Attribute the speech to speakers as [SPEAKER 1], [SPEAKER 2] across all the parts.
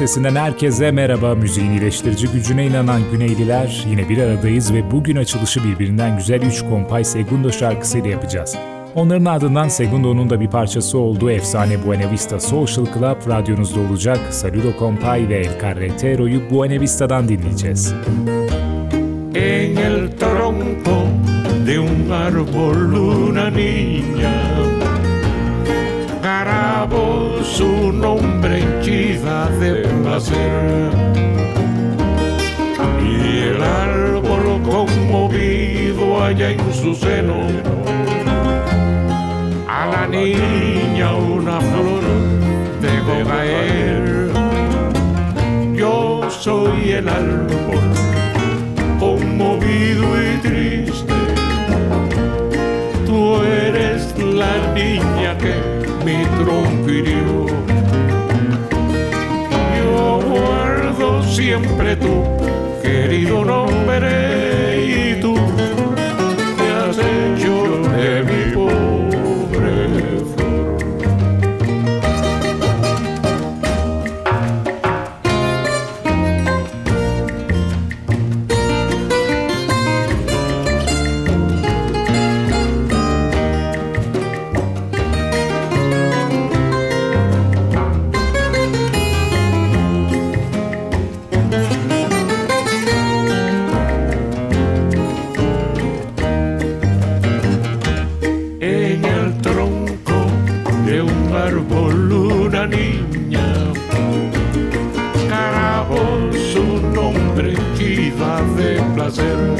[SPEAKER 1] sesinden herkese merhaba. Müziğin iyileştirici gücüne inanan Güneyliler yine bir aradayız ve bugün açılışı birbirinden güzel 3 kompay Segundo şarkısıyla yapacağız. Onların ardından Segundo'nun da bir parçası olduğu efsane Buena Vista Social Club radyonuzda olacak. Saludo Compay ve El Carretero'yu Buena Vista'dan dinleyeceğiz.
[SPEAKER 2] En el tronco de un árbol una niña grabó su nombre henchida de placer. Y el árbol conmovido allá en su seno, a la niña una flor dejó caer. Yo soy el árbol conmovido y triste. Tú eres la niña que mi tronco Yo siempre tu querido nombre
[SPEAKER 3] un árbol una niña. Carabos su nombre que iba de placer.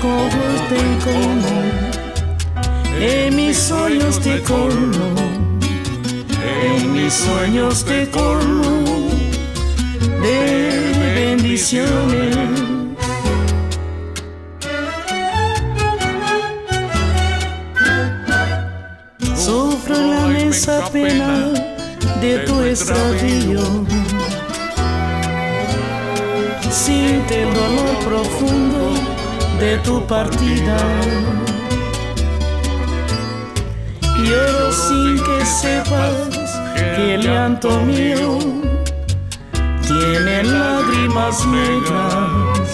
[SPEAKER 3] Como te como, en mis sueños te colmo, en mis sueños te colmo de bendiciones. pena de tu extravío. Siente el dolor profundo de tu partida. Lloro sin que sepas que el llanto mío tiene lágrimas negras,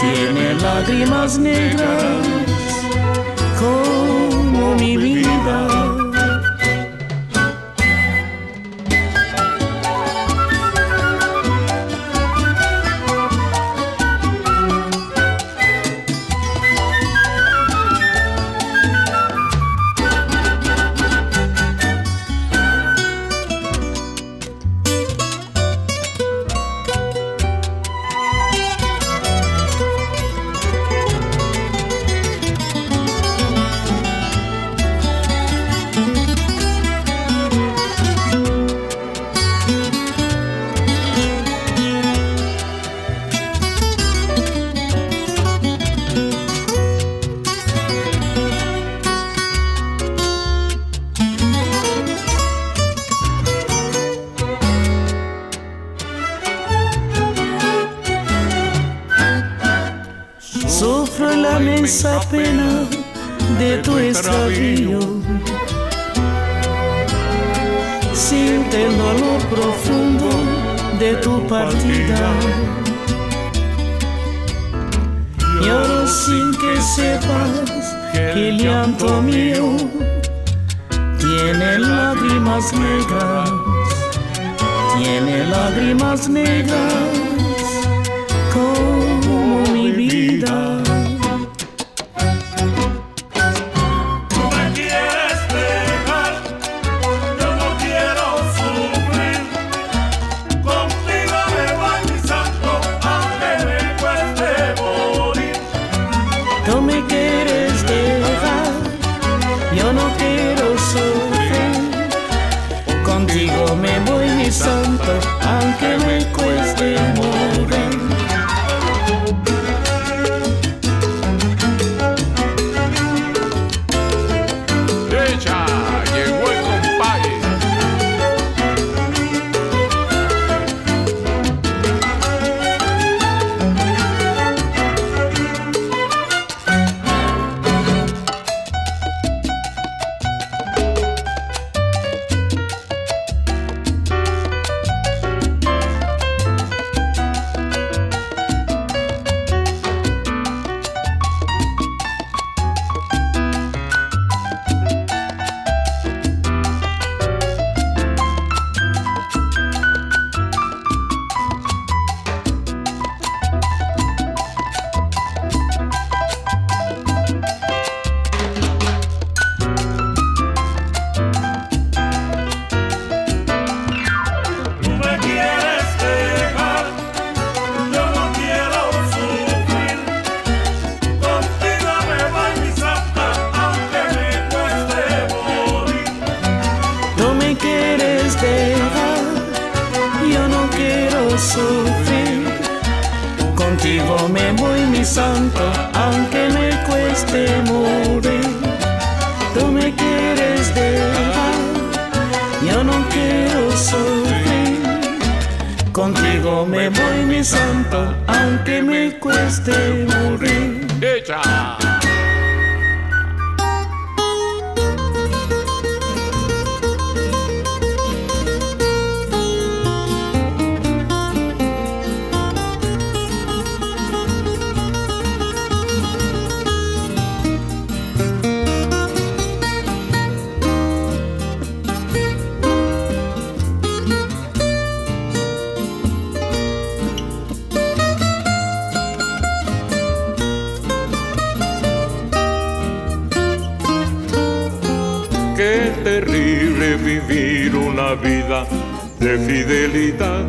[SPEAKER 3] tiene lágrimas negras como mi vida. Siente el dolor profundo de tu partida. Lloro sin que sepas que el llanto mío tiene lágrimas negras, tiene lágrimas negras como mi vida. santo, aunque me cueste morir. Tú me quieres dejar, yo no quiero sufrir. Contigo me voy, mi santo, aunque me cueste morir.
[SPEAKER 2] De fidelidad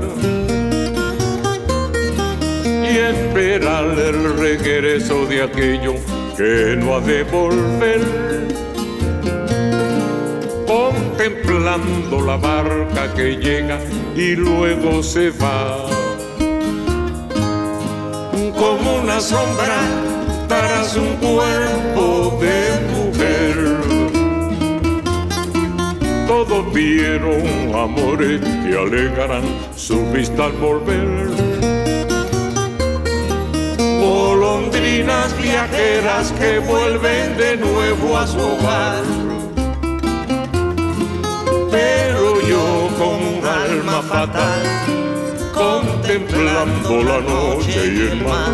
[SPEAKER 2] y esperar el regreso de aquello que no ha de volver. Contemplando la barca que llega y luego se va. Como una sombra tras un cuerpo de todos vieron amores que alegarán su vista al volver. Golondrinas viajeras que vuelven de nuevo a su hogar. Pero yo con un alma fatal, contemplando la noche y el mar,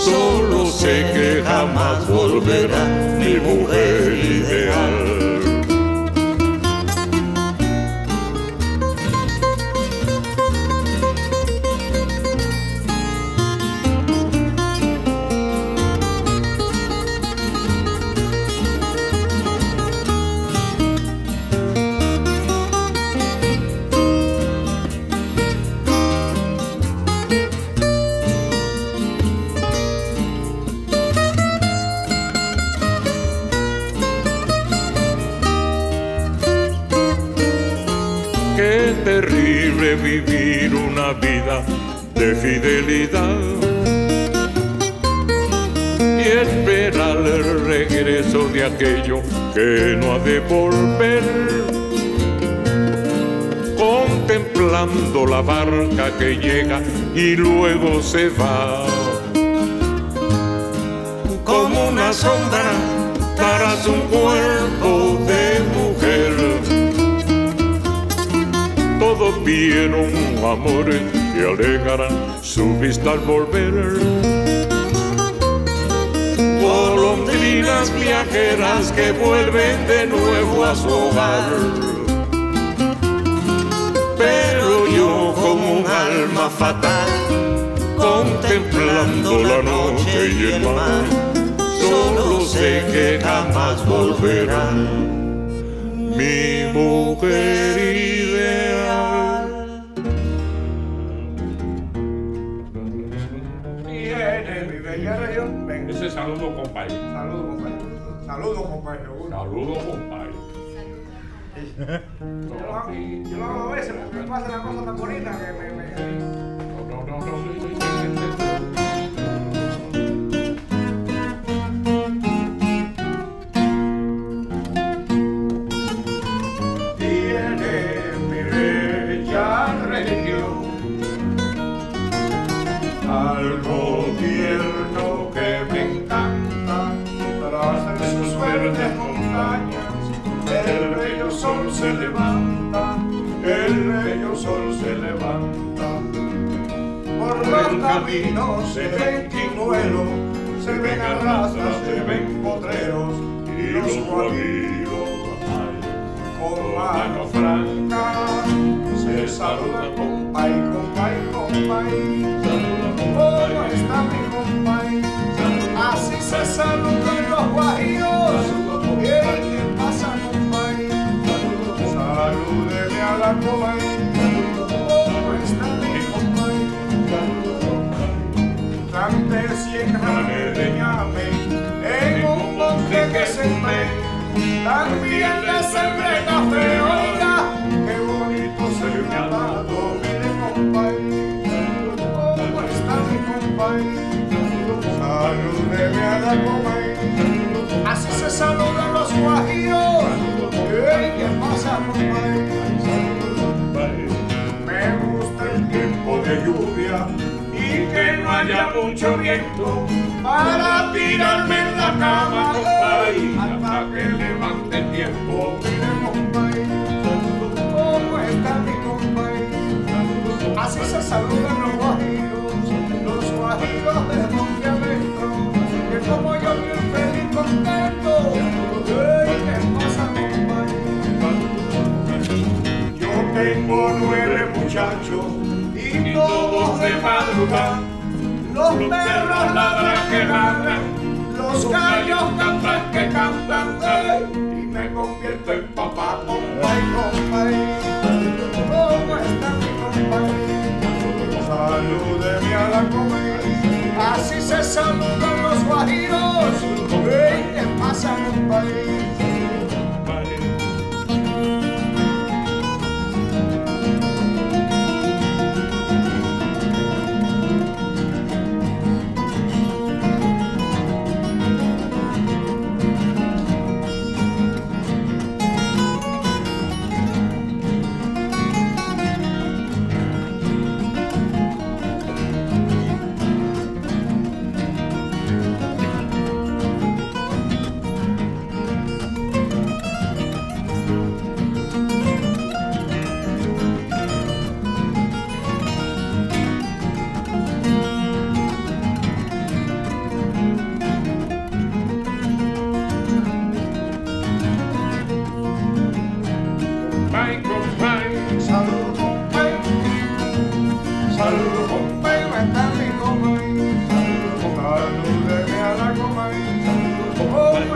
[SPEAKER 2] solo sé que jamás volverá mi mujer ideal. De fidelidad y esperar el regreso de aquello que no ha de volver. Contemplando la barca que llega y luego se va. Como una sombra para su cuerpo de mujer. Todos vieron amores que alejarán su vista al volver. Golondrinas viajeras que vuelven de nuevo a su hogar. Pero yo como un alma fatal, contemplando la noche y el mar, solo sé que jamás volverán. Mi mujer
[SPEAKER 4] saludo, compadre.
[SPEAKER 5] Saludos, compadre. Saludos, compadre.
[SPEAKER 4] Saludo, compadre.
[SPEAKER 5] Yo lo hago a veces porque me pasa una cosa tan bonita que me. me
[SPEAKER 4] No, no, no, no,
[SPEAKER 5] se ven quinuelos, se ven arrastras, se ven potreros y los guaguiros con mano franca se saluda compa y compa y compa y así se saludan los guajiros, Ey, ¿qué pasa compay? Me gusta el tiempo de lluvia haya mucho viento para tirarme en la cama, compay, hasta que levante el tiempo. ¿cómo está mi compay? Así se saludan los guajiros, los guajiros de monte adentro, que como yo bien feliz contento. ¿qué pasa, compay? Yo tengo nueve muchachos y todos de madrugada. Los perros ladran que ladran, los gallos cantan que cantan, ey, y me convierto en papá, compay, compay. ¿Cómo está mi compay? Salúdeme a la comer, así se saludan los guajiros. Ey, ¿qué pasa, compay? loma.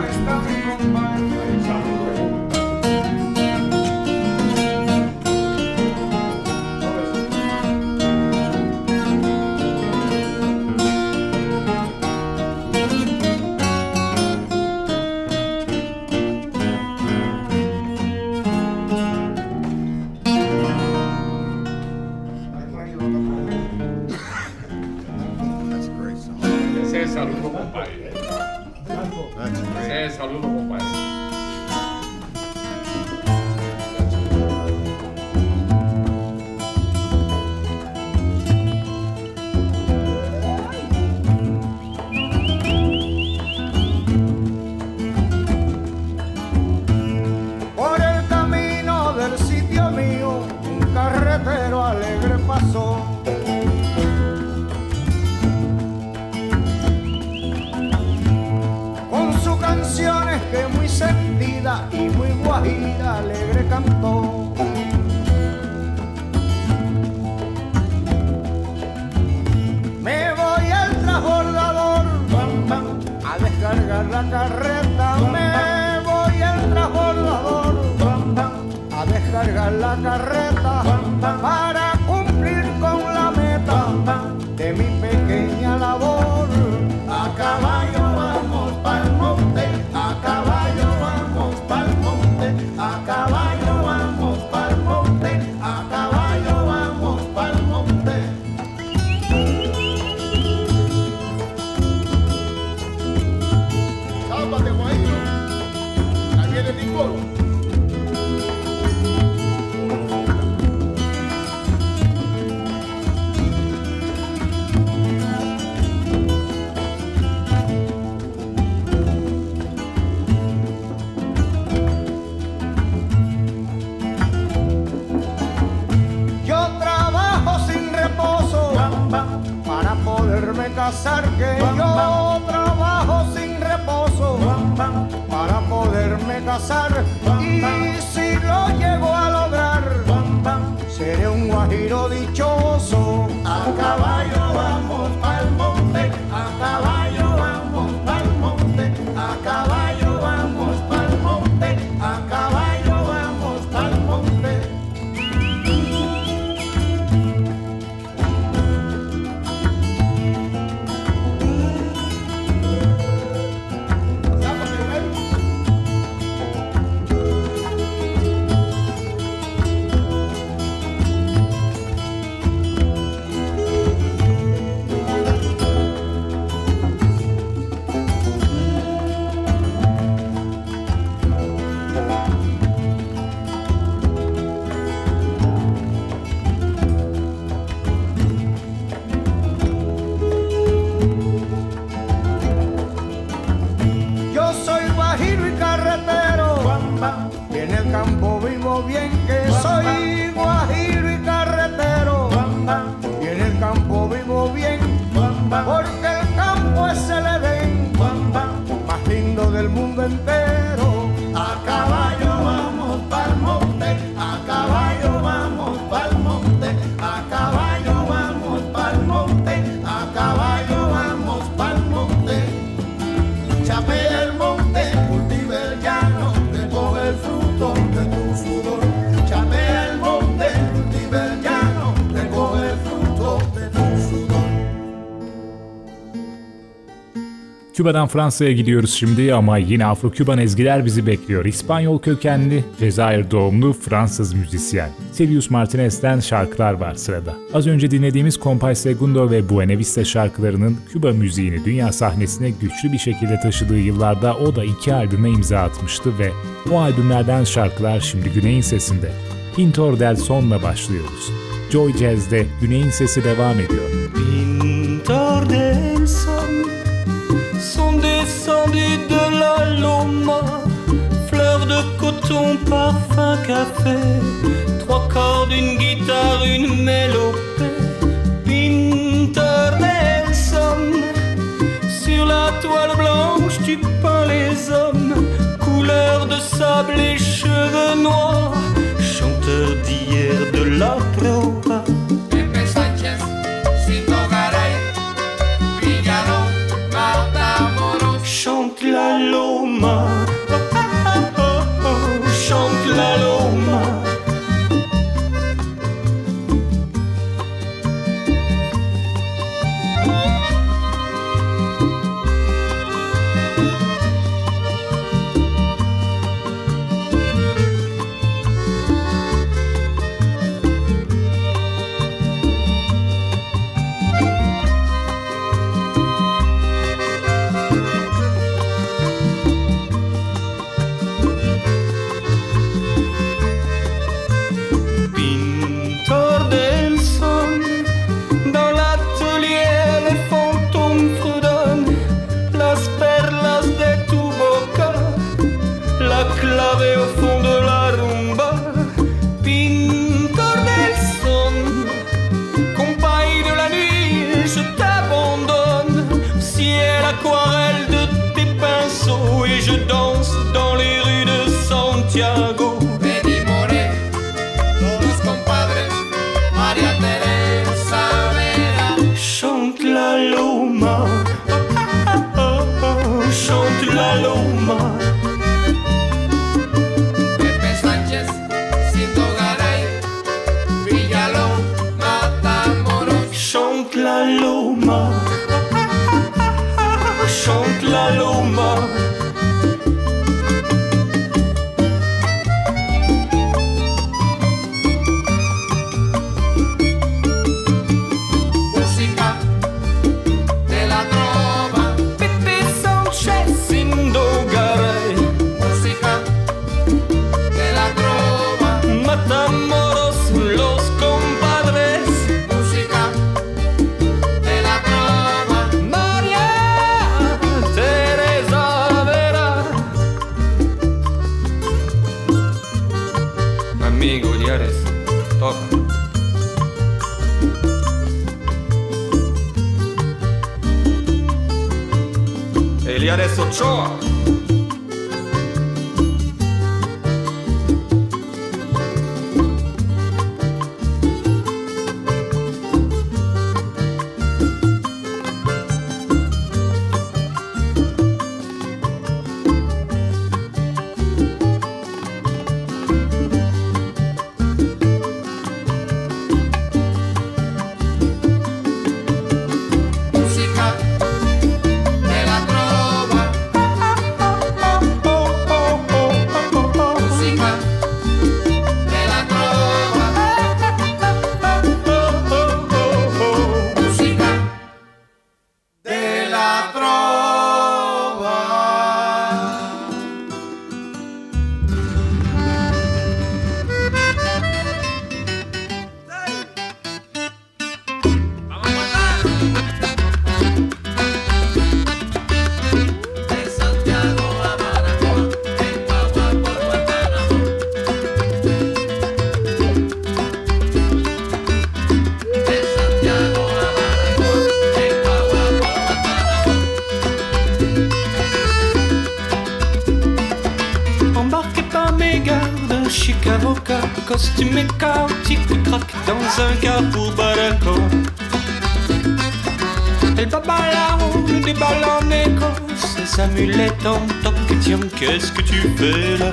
[SPEAKER 5] It's nothing from.
[SPEAKER 1] Küba'dan Fransa'ya gidiyoruz şimdi ama yine Afro-Küban ezgiler bizi bekliyor. İspanyol kökenli, Cezayir doğumlu Fransız müzisyen. Sirius Martinez'den şarkılar var sırada. Az önce dinlediğimiz Compay Segundo ve Buena Vista şarkılarının Küba müziğini dünya sahnesine güçlü bir şekilde taşıdığı yıllarda o da iki albüme imza atmıştı ve o albümlerden şarkılar şimdi Güney'in sesinde. Pintor del Son'la başlıyoruz. Joy Jazz'de Güney'in sesi devam ediyor.
[SPEAKER 6] Bin descendue de la Loma, fleur de coton, parfum café, trois cordes, une guitare, une mélopée, Pinterelson, sur la toile blanche tu peins les hommes, couleur de sable et cheveux noirs, chanteur d'hier de la pro. Amulettes en toque, tiens, qu'est-ce que tu fais là,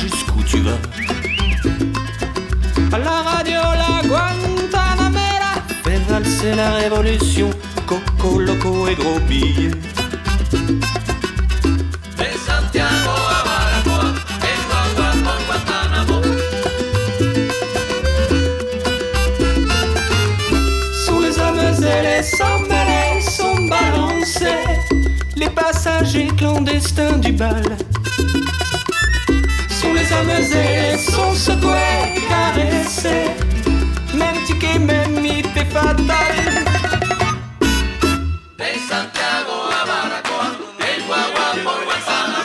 [SPEAKER 6] jusqu'où tu vas? À la radio, la Guantanamera fait valser la révolution, coco, loco et gros billets.
[SPEAKER 7] De Santiago a Baracoa, en Guagua por Guantánamo.
[SPEAKER 6] Sous les hommes et les sombrés sont balancés les passagers clandestins du bal. ça me zé, son se doit caresser, même
[SPEAKER 7] si que même mi pe fatal. De Santiago a Baracoa, el guagua por
[SPEAKER 6] Guantanamo.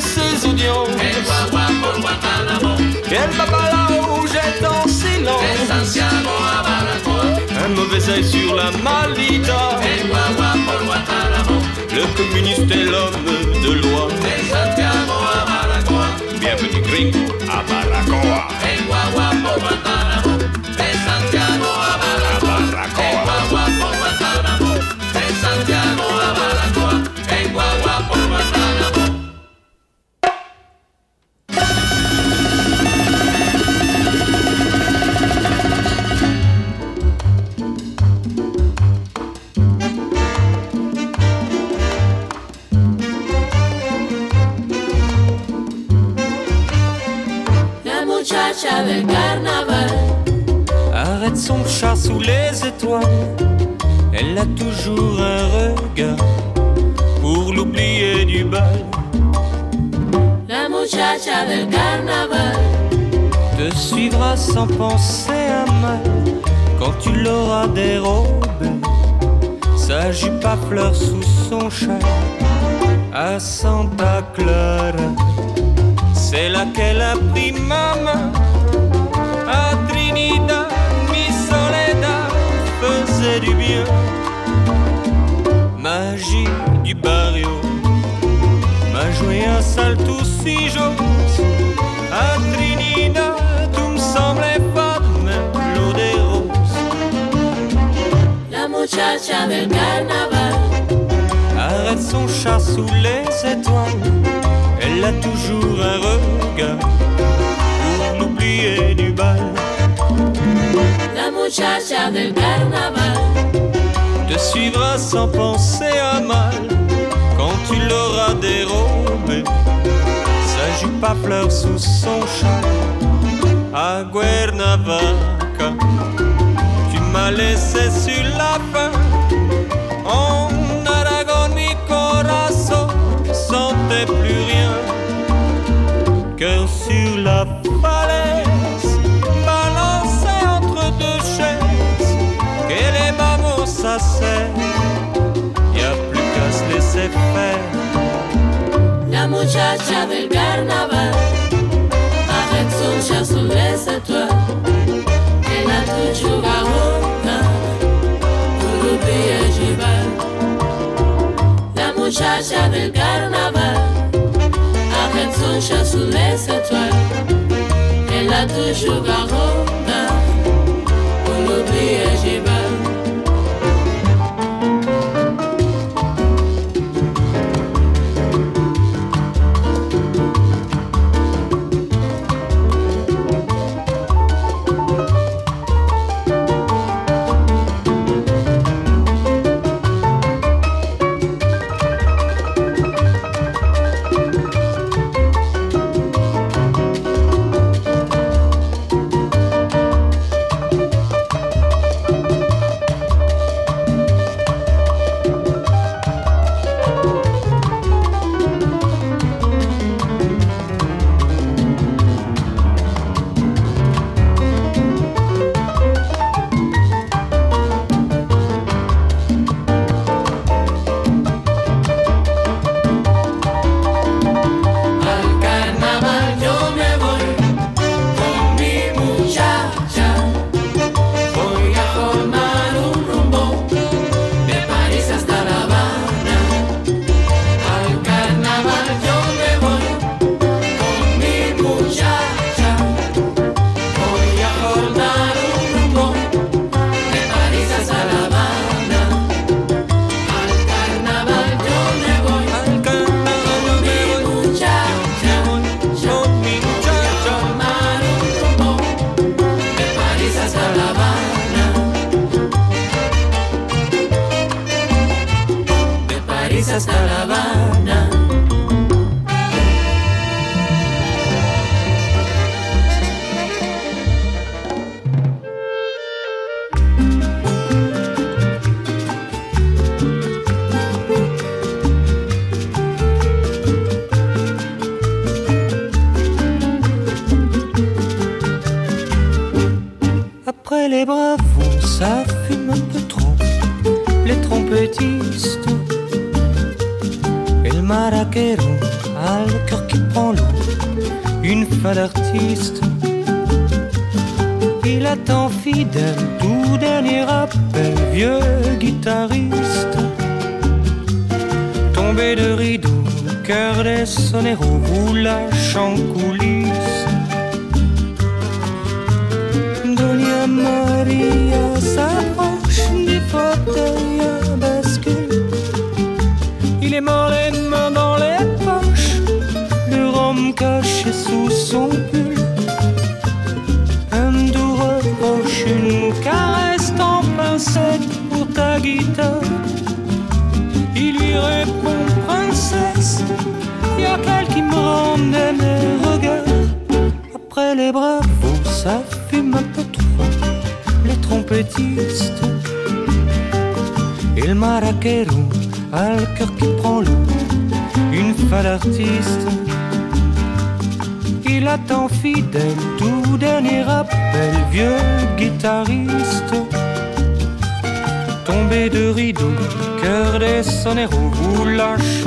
[SPEAKER 6] ses audiences.
[SPEAKER 7] De
[SPEAKER 6] silence
[SPEAKER 7] Santiago a Baracoa,
[SPEAKER 6] un mauvais œil sur la malita.
[SPEAKER 7] en Guagua por Guantánamo.
[SPEAKER 6] Le communiste est l'homme de loi.
[SPEAKER 7] De Santiago a Baracoa,
[SPEAKER 6] Bienvenue gringo à Baracoa. Arrête son chat sous les étoiles. Elle a toujours un regard pour l'oublier du bal.
[SPEAKER 8] La muchacha del carnaval.
[SPEAKER 6] Te suivra sans penser à mal quand tu l'auras dérobé. Sa jupe à fleurs sous son châle. à Santa Clara. C'est là qu'elle a pris ma main. Faisait du bien. Magie du barrio m'a joué un salto si j'ose. À Trinidad, tout me semblait pas même l'eau des roses.
[SPEAKER 8] La muchacha del carnaval.
[SPEAKER 6] Arrête son chat sous les étoiles. Elle a toujours un regard pour l'oublier du bal.
[SPEAKER 8] La muchacha del carnaval.
[SPEAKER 6] Te suivra sans penser à mal quand tu l'auras dérobé. Sa jupe à fleurs sous son châle à Guernavaca. Tu m'as laissé sur la fin.
[SPEAKER 8] Muchacha del carnaval. Arrête son les étoiles. Elle a toujours regard pour l'oublier du. La muchacha del carnaval. Arrête son les étoiles. Elle a toujours un
[SPEAKER 6] il attend fidèle, tout dernier appel, vieux guitariste. Tombé de rideau, le cœur des soneros vous lâche en le maraquero a le cœur qui prend l'eau. Une fin d'artiste, il attend fidèle, tout dernier appel, vieux guitariste. Tombé de rideau, cœur des soneros vous lâche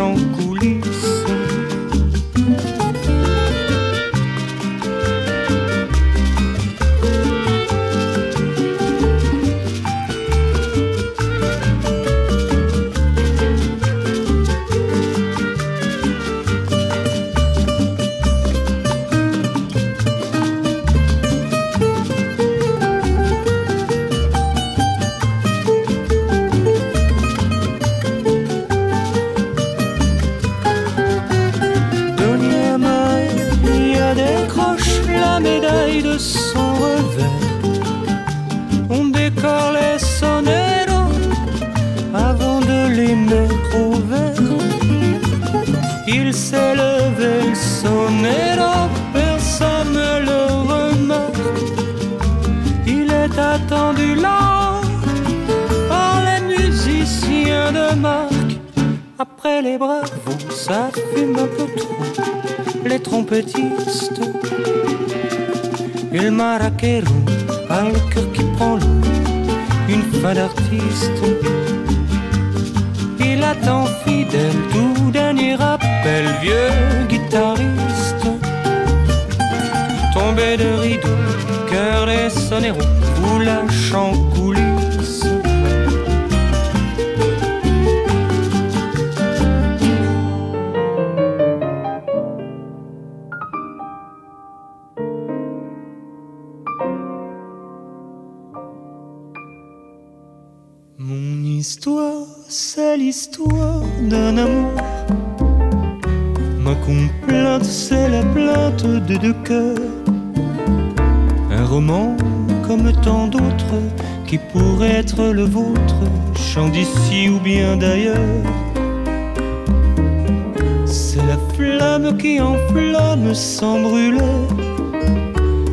[SPEAKER 6] qui enflamme sans brûler.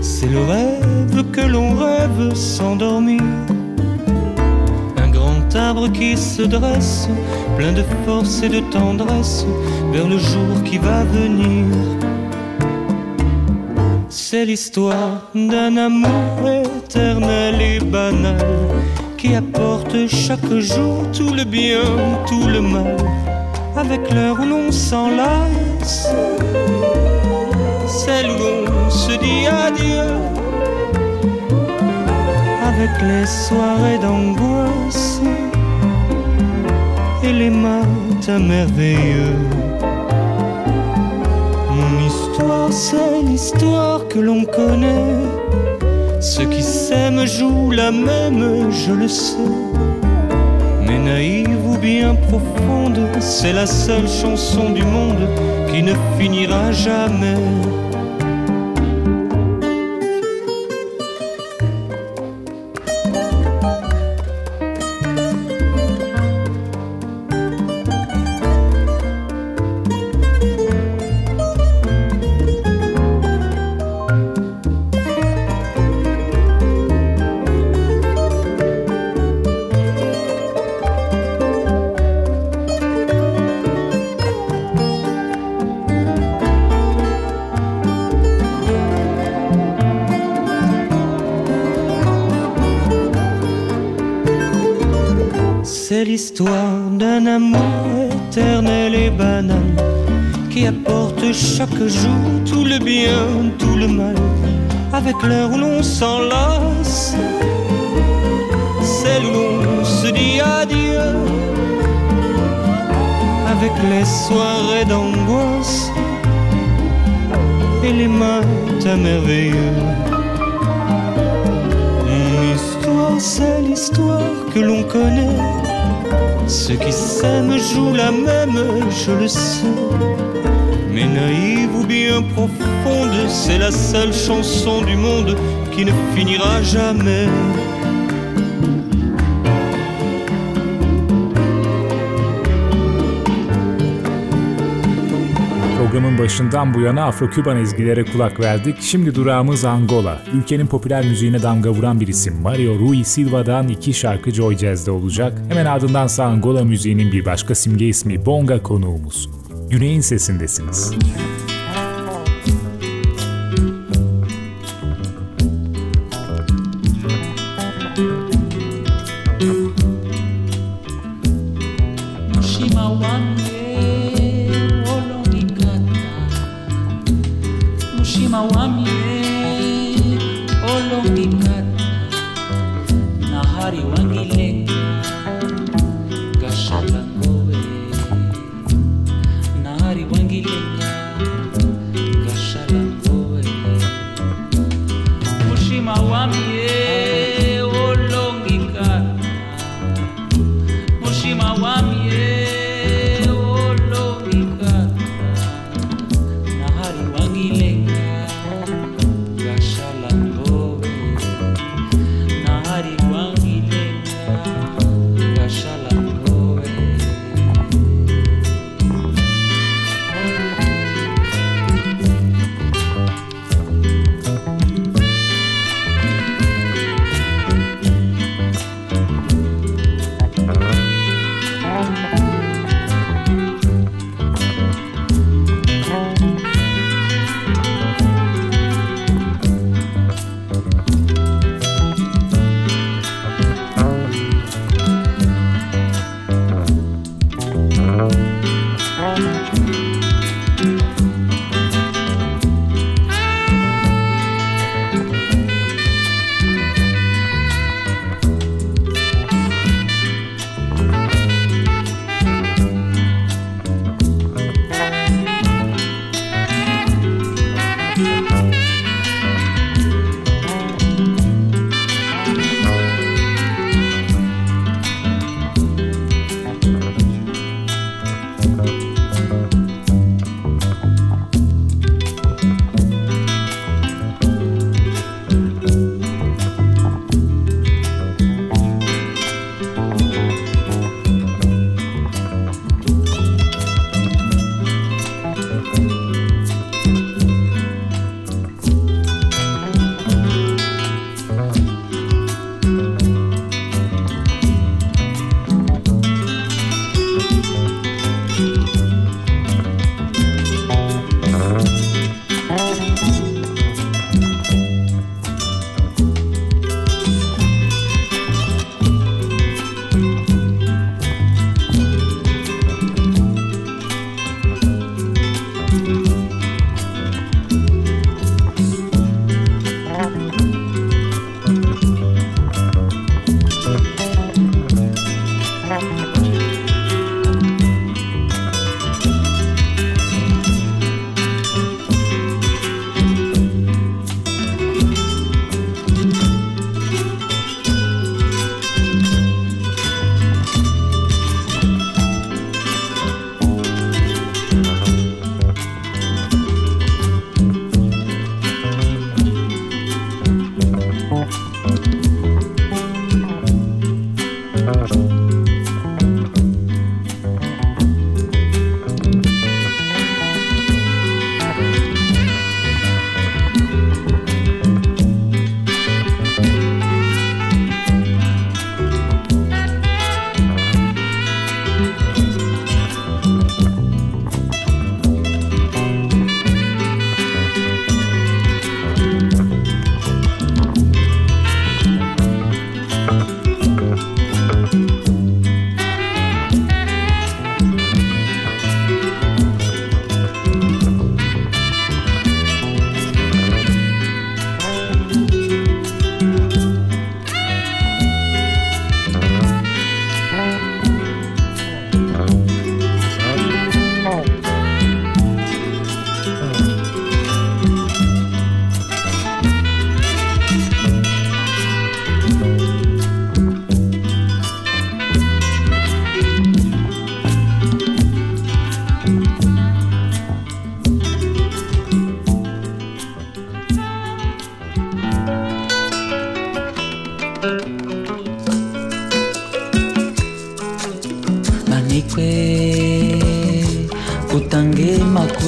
[SPEAKER 6] C'est le rêve que l'on rêve sans dormir. Un grand arbre qui se dresse, plein de force et de tendresse, vers le jour qui va venir. C'est l'histoire d'un amour éternel et banal qui apporte chaque jour tout le bien, tout le mal, avec l'heure où l'on s'enlace, celle où l'on se dit adieu, avec les soirées d'angoisse et les matins merveilleux. Mon histoire, c'est l'histoire que l'on connaît. Ceux qui s'aiment jouent la même, je le sais. Mais naïve ou bien profonde, c'est la seule chanson du monde qui ne finira jamais. Apporte chaque jour tout le bien, tout le mal, avec l'heure où l'on s'enlace, celle où l'on se dit adieu, avec les soirées d'angoisse et les matins merveilleux. Mon histoire, c'est l'histoire que l'on connaît. Ceux qui s'aiment jouent la même, je le sais. Mais naïve ou bien profonde, c'est la seule chanson du monde qui ne finira jamais.
[SPEAKER 1] Programın başından bu yana Afro-Küban ezgilere kulak verdik. Şimdi durağımız Angola. Ülkenin popüler müziğine damga vuran bir isim Mario Rui Silva'dan iki şarkı Joy Jazz'de olacak. Hemen ardındansa Angola müziğinin bir başka simge ismi Bonga konuğumuz. Güney'in sesindesiniz.
[SPEAKER 9] Mushima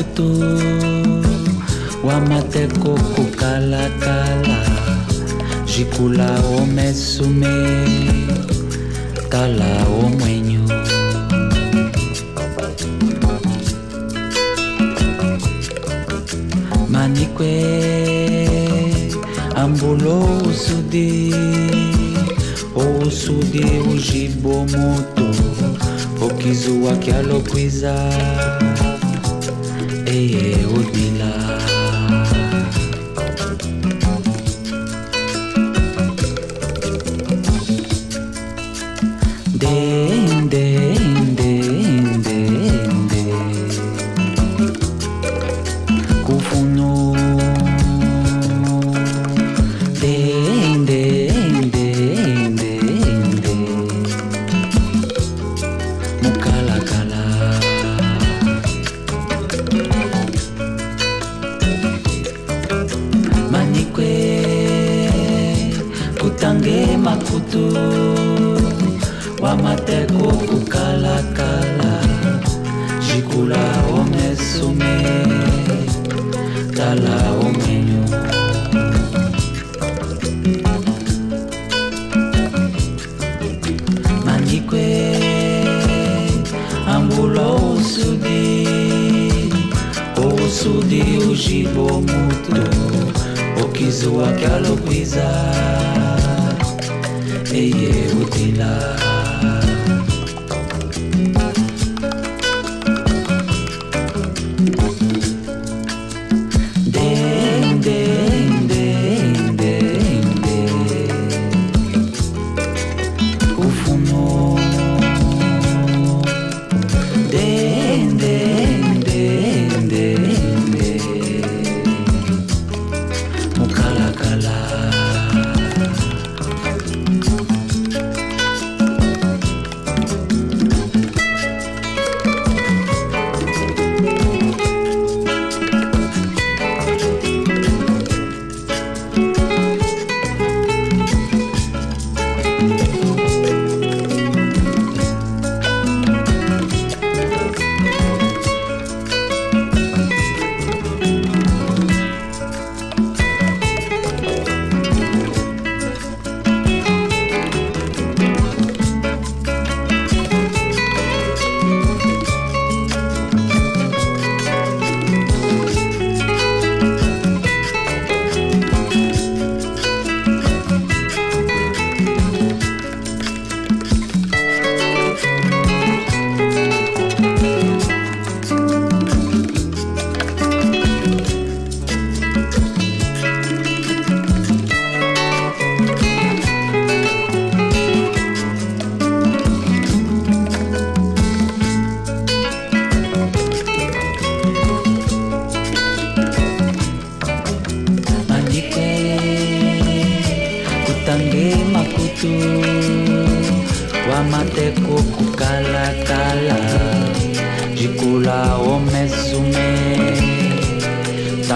[SPEAKER 9] kutu wamateko kukalakala jikula omesume tala omwenyu manikwe ambulo usudi ousudi ujibomoto okizuwa kyalokwiza yeah.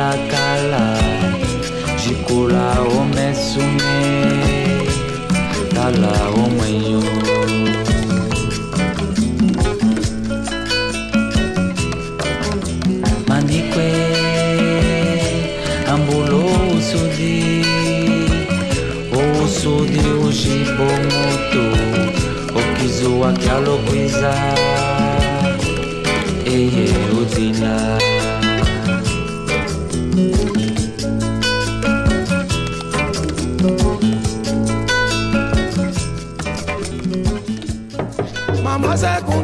[SPEAKER 9] la cala Jikula o mesume Tala o manho. Manique, Ambulo usudi O usudi ujibomoto Okizua kialokuiza Eye udina
[SPEAKER 10] é Eye udina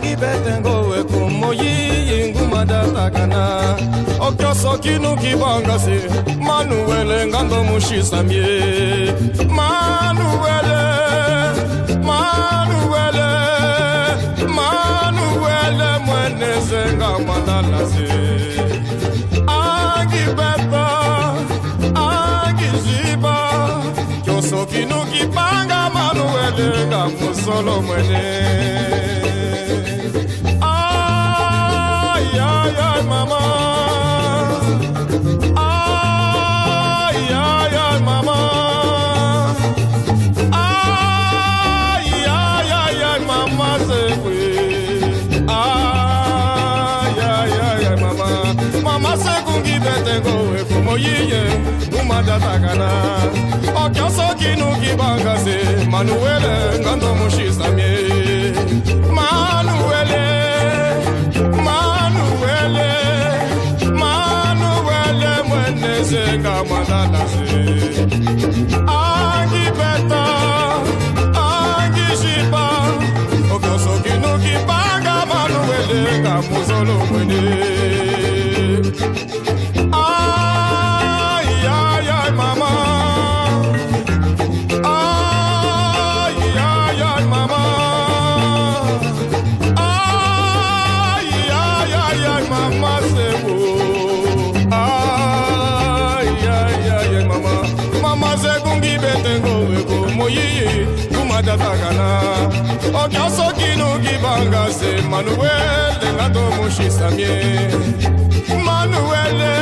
[SPEAKER 10] kibetengo ekomoyi ingumadatagana okyoso kinu manuele ngando manuele manuele manuele mwenezenga mwadalasi angibeta angiziba. Kyoso kinu kibanga manuele ngamusolo mwene. Ay, ay. Ay, ay, mama. Ay, ay, ay, ay, mama se fue. Ay, ay, ay, ay, mama. Mama se kungi betengo e como yiye umada takana. Okyo soki nuki bangase Manuele ngando mushisamye Manuele seca manda nascer. Ai, que beta, ai, que chipa. O que eu sou que no que paga, mano, ele tá com o solo, nanga se manuele nga tomoshisa mie manuele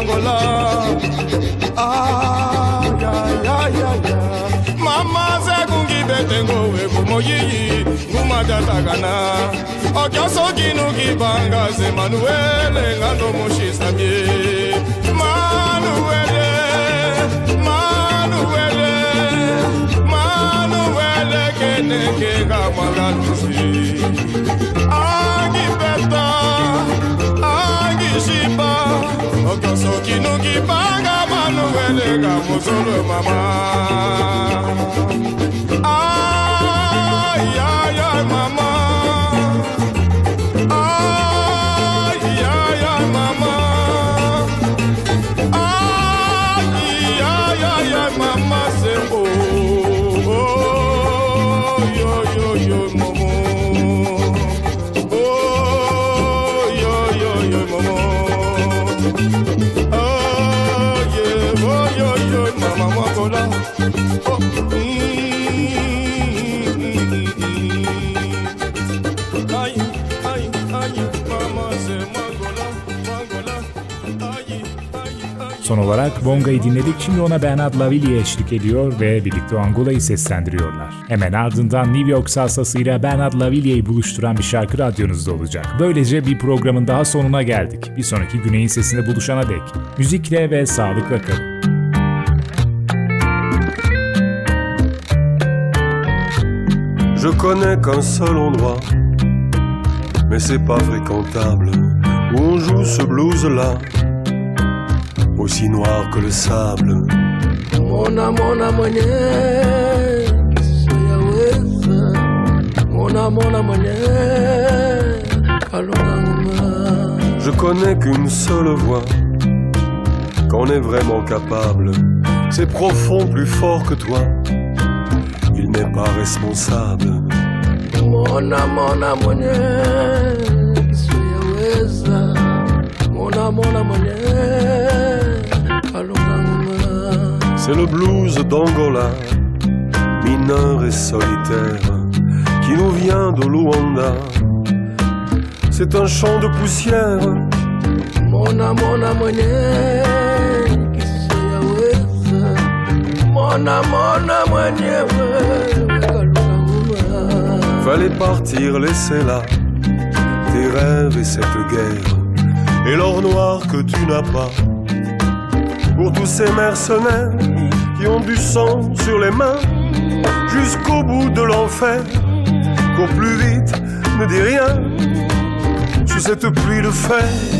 [SPEAKER 10] Angola. Ah, ya, ya, ya, ya. Mama segungi betengo wego moyiyi ngumadatakana. Okyoso kinu kibanga engando ngando moshisabye. Manuel, Manuel, Manuel, keneke kamagalusi. Angi beta, agi shiba okosoki nuki banga manueleka mosolo mama. Ayaya mama.
[SPEAKER 1] Son olarak Bonga'yı dinledik. Şimdi ona Bernard Lavillier eşlik ediyor ve birlikte Angola'yı seslendiriyorlar. Hemen ardından New York salsasıyla Bernard Lavillier'i buluşturan bir şarkı radyonuzda olacak. Böylece bir programın daha sonuna geldik. Bir sonraki Güney'in sesinde buluşana dek. Müzikle ve sağlıkla kalın.
[SPEAKER 11] Je connais qu'un seul endroit, mais c'est pas fréquentable, où on joue ce blues-là, aussi noir que le sable.
[SPEAKER 12] Mona mona mwenye siyaweza Mona mona mwenye kalunga ngoma
[SPEAKER 11] Je connais qu'une seule voix, quand on est vraiment capable, c'est profond, plus fort que toi. Il n'est pas responsable.
[SPEAKER 12] Mona mona mwenye Mwenye
[SPEAKER 11] C'est le blues d'Angola, mineur et solitaire, qui nous vient de Luanda. C'est un champ de poussière,
[SPEAKER 12] Mona mona mwenye Mona mona mwenyewe
[SPEAKER 11] fallait partir, laisser là tes rêves et cette guerre, et l'or noir que tu n'as pas. Pour tous ces mercenaires qui ont du sang sur les mains, jusqu'au bout de l'enfer, cours plus vite, ne dis rien, sous cette pluie de fer.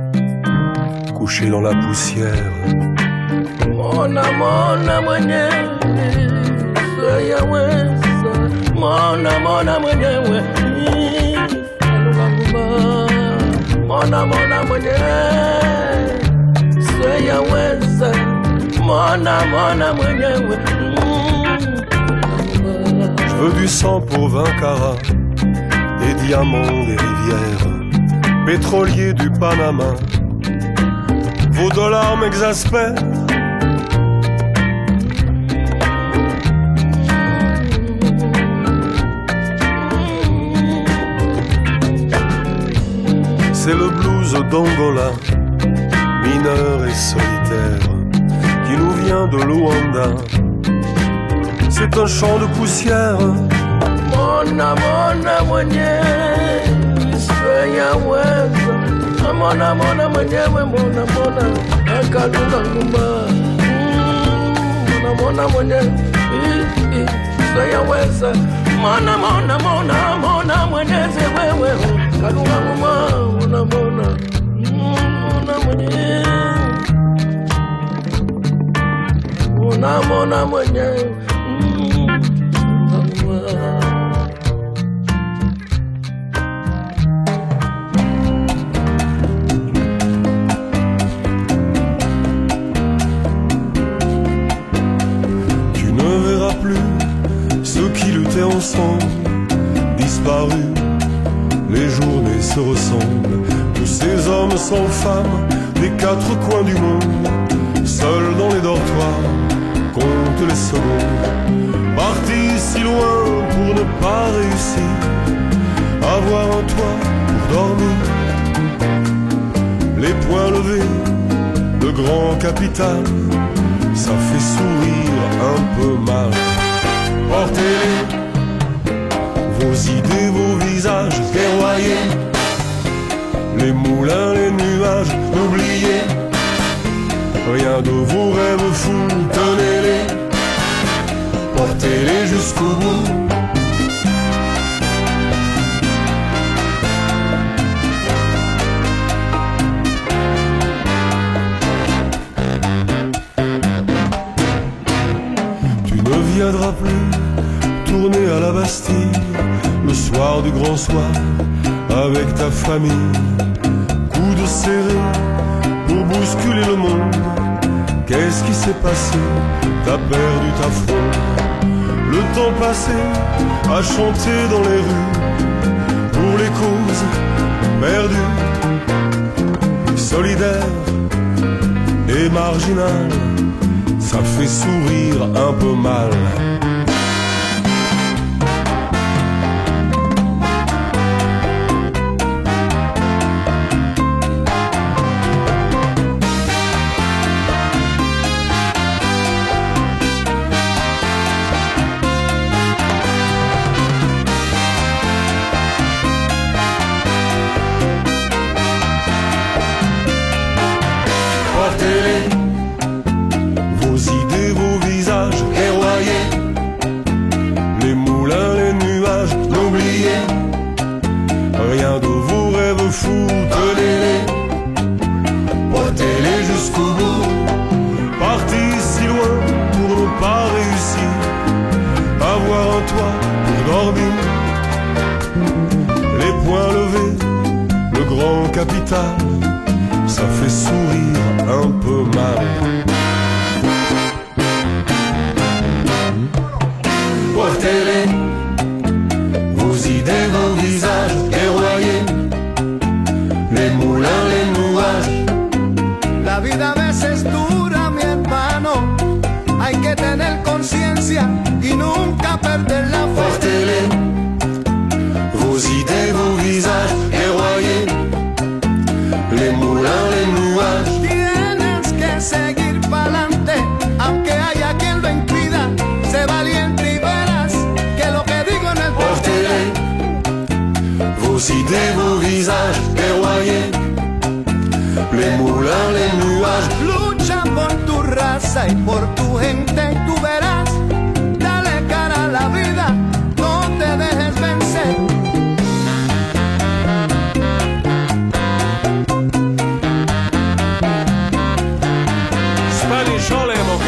[SPEAKER 11] couché dans la poussière
[SPEAKER 12] Mona mona
[SPEAKER 11] Je veux du sang pour 20 carats, des diamants, des rivières, pétroliers du Panama. Vos dollars m'exaspèrent. C'est le blues d'Angola, mineur et solitaire, qui nous vient de Luanda. C'est un champ de poussière.
[SPEAKER 12] Mona mona mwenyewe mona mona akalunga nguma mm, Mona mona mwenyewe. Siyaweza Mona mona mona mona mwenyezi wewe. Kalunga nguma mona mona. Mona mwenyewe. Mona mona mwenyewe
[SPEAKER 11] luttaient ensemble, disparus. Les journées se ressemblent. Tous ces hommes sans femmes des quatre coins du monde, seuls dans les dortoirs, comptent les secondes. Partis si loin pour ne pas réussir, avoir un toit pour dormir. Les poings levés, le grand capital, ça fait sourire un peu mal. Portez vos idées, vos visages verroyés. Les moulins, les nuages, oubliés. Rien de vos rêves fous, tenez-les. Portez-les jusqu'au bout. du grand soir avec ta famille. Coup de serré pour bousculer le monde. Qu'est-ce qui s'est passé? T'as perdu ta foi. Le temps passé à chanter dans les rues pour les causes perdues, solidaires et marginales. Ça fait sourire un peu mal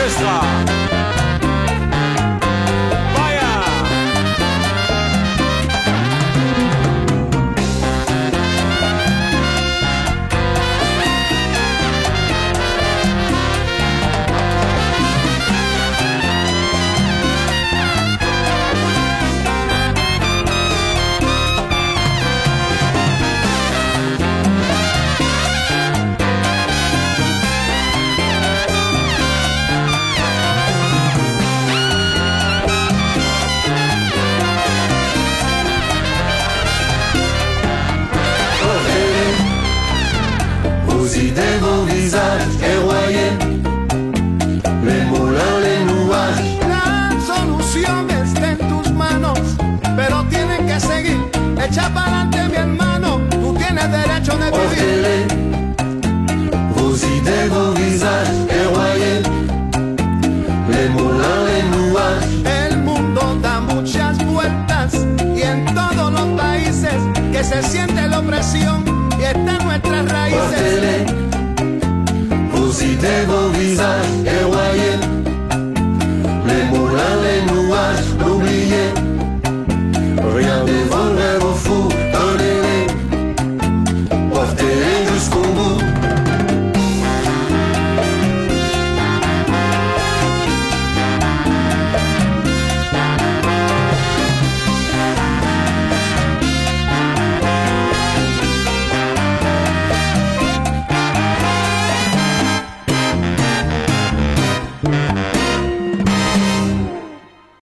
[SPEAKER 11] orquestra.